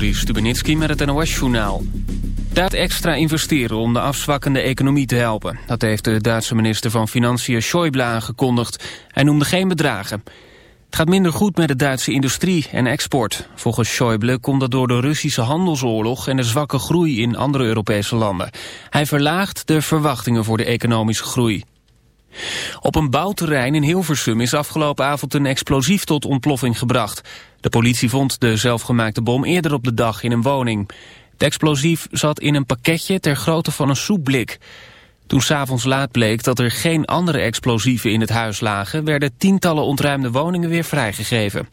Juri met het NOS-journaal. Duit extra investeren om de afzwakkende economie te helpen. Dat heeft de Duitse minister van Financiën Schäuble aangekondigd. Hij noemde geen bedragen. Het gaat minder goed met de Duitse industrie en export. Volgens Schäuble komt dat door de Russische handelsoorlog... en de zwakke groei in andere Europese landen. Hij verlaagt de verwachtingen voor de economische groei. Op een bouwterrein in Hilversum is afgelopen avond een explosief tot ontploffing gebracht. De politie vond de zelfgemaakte bom eerder op de dag in een woning. Het explosief zat in een pakketje ter grootte van een soepblik. Toen s'avonds laat bleek dat er geen andere explosieven in het huis lagen... werden tientallen ontruimde woningen weer vrijgegeven.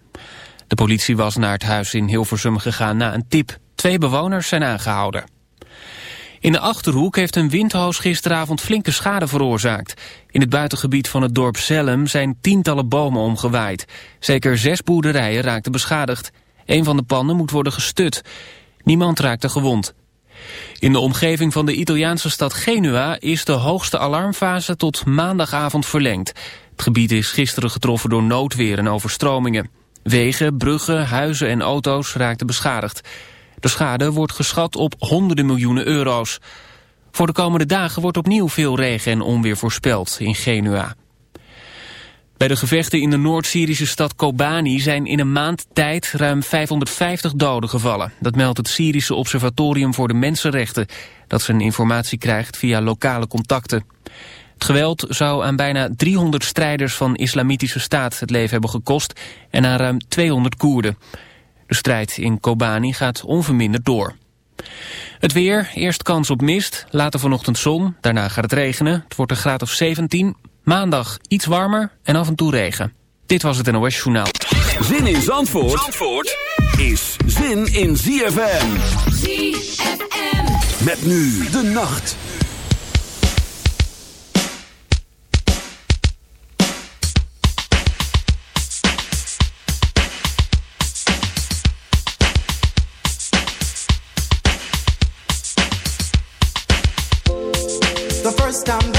De politie was naar het huis in Hilversum gegaan na een tip. Twee bewoners zijn aangehouden. In de Achterhoek heeft een windhoos gisteravond flinke schade veroorzaakt. In het buitengebied van het dorp Zellem zijn tientallen bomen omgewaaid. Zeker zes boerderijen raakten beschadigd. Een van de panden moet worden gestut. Niemand raakte gewond. In de omgeving van de Italiaanse stad Genua is de hoogste alarmfase tot maandagavond verlengd. Het gebied is gisteren getroffen door noodweer en overstromingen. Wegen, bruggen, huizen en auto's raakten beschadigd. De schade wordt geschat op honderden miljoenen euro's. Voor de komende dagen wordt opnieuw veel regen en onweer voorspeld in Genua. Bij de gevechten in de Noord-Syrische stad Kobani zijn in een maand tijd ruim 550 doden gevallen. Dat meldt het Syrische Observatorium voor de Mensenrechten, dat zijn informatie krijgt via lokale contacten. Het geweld zou aan bijna 300 strijders van Islamitische Staat het leven hebben gekost en aan ruim 200 Koerden. De strijd in Kobani gaat onverminderd door. Het weer, eerst kans op mist, later vanochtend zon, daarna gaat het regenen. Het wordt een graad of 17, maandag iets warmer en af en toe regen. Dit was het NOS Journaal. Zin in Zandvoort, Zandvoort is zin in ZFM. ZFM. Met nu de nacht. system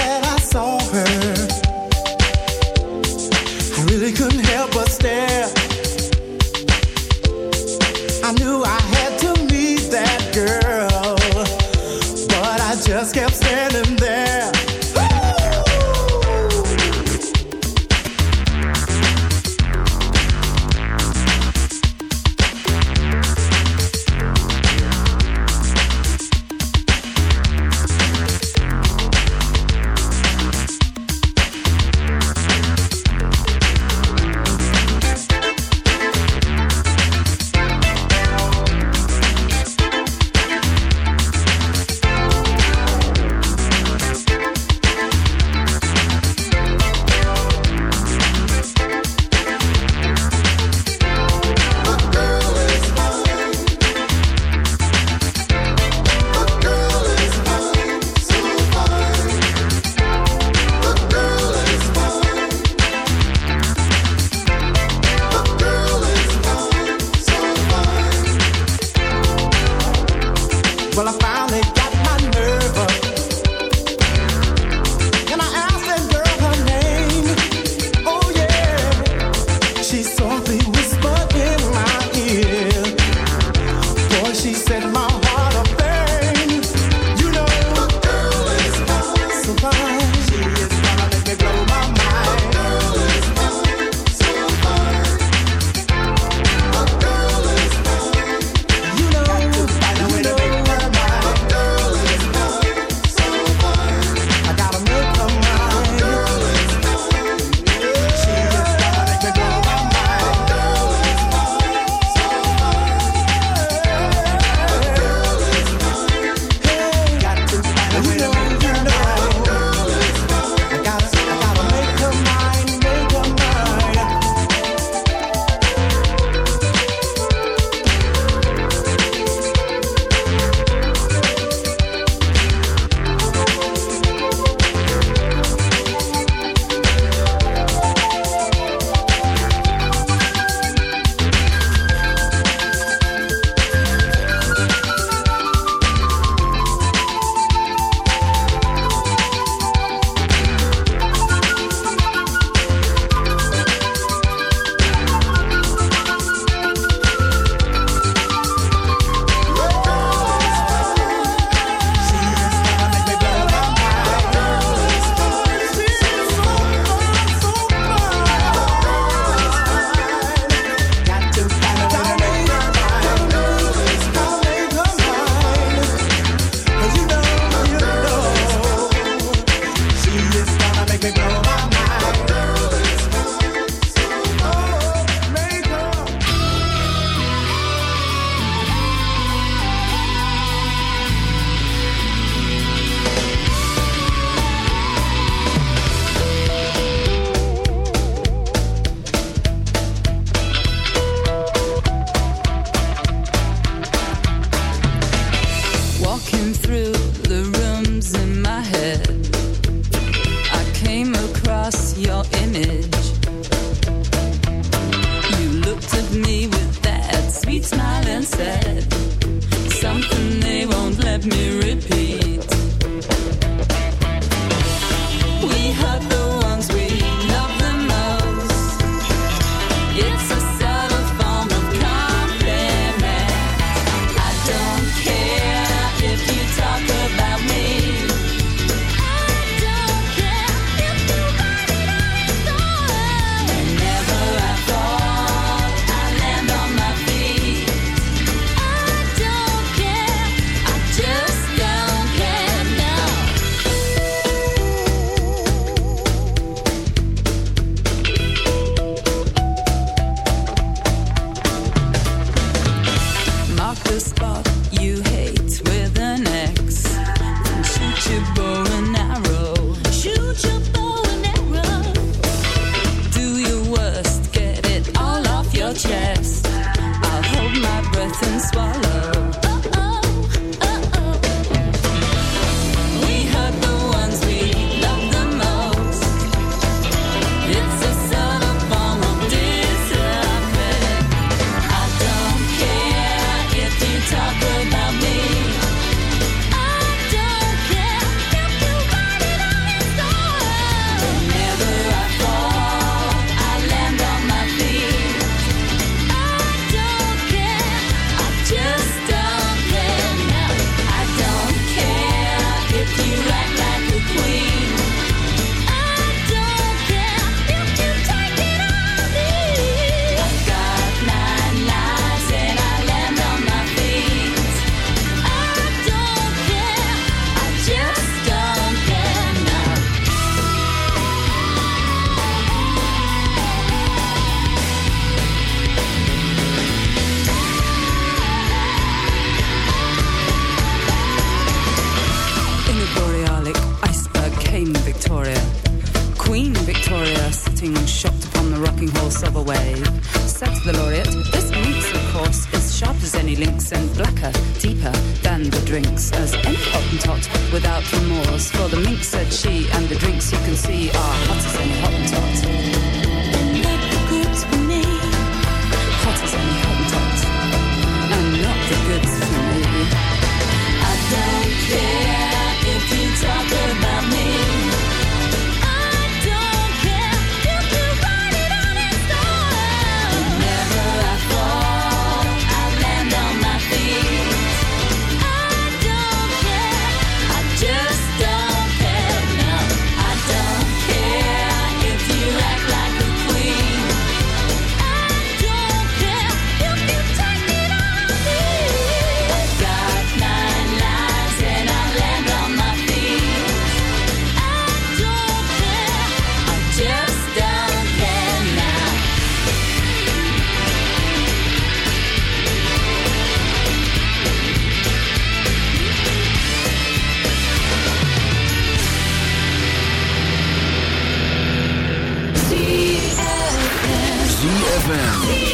ZFM.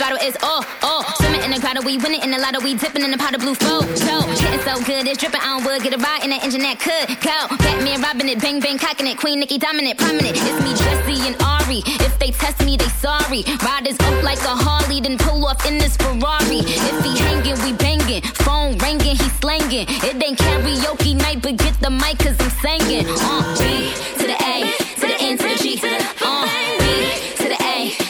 Throttle is oh, oh. Swimming in the grotto, we winning in the lotto, we dipping in the pot of blue flow. So, getting so good, it's dripping, I don't would get a ride in the engine that could go. Batman robbing it, bang bang cocking it, Queen Nicki dominant, prominent. It's me, Jesse and Ari. If they test me, they sorry. Riders up like a Harley, then pull off in this Ferrari. If he hanging, we banging. Phone ringing, he slanging. It ain't karaoke night, but get the mic, cause I'm singing. Uh, B to the A, to the N to the G. Uh, to the A,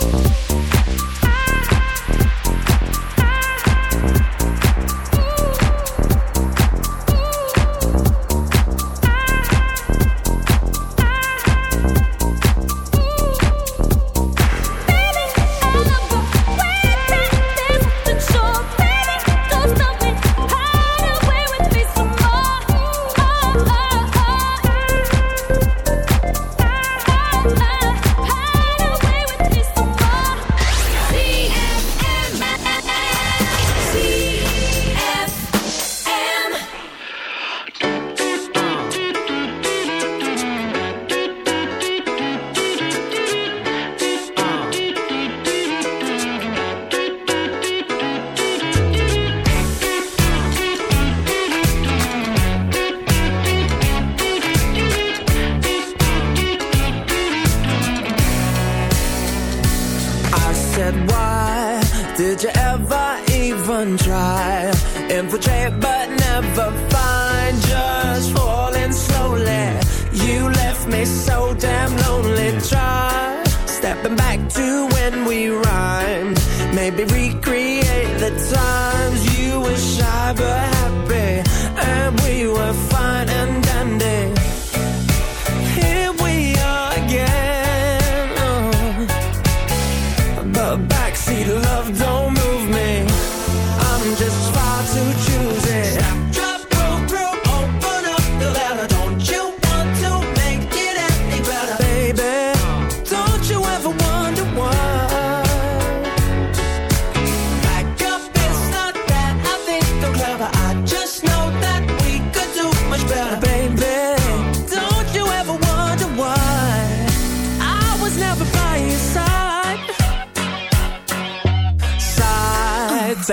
Thank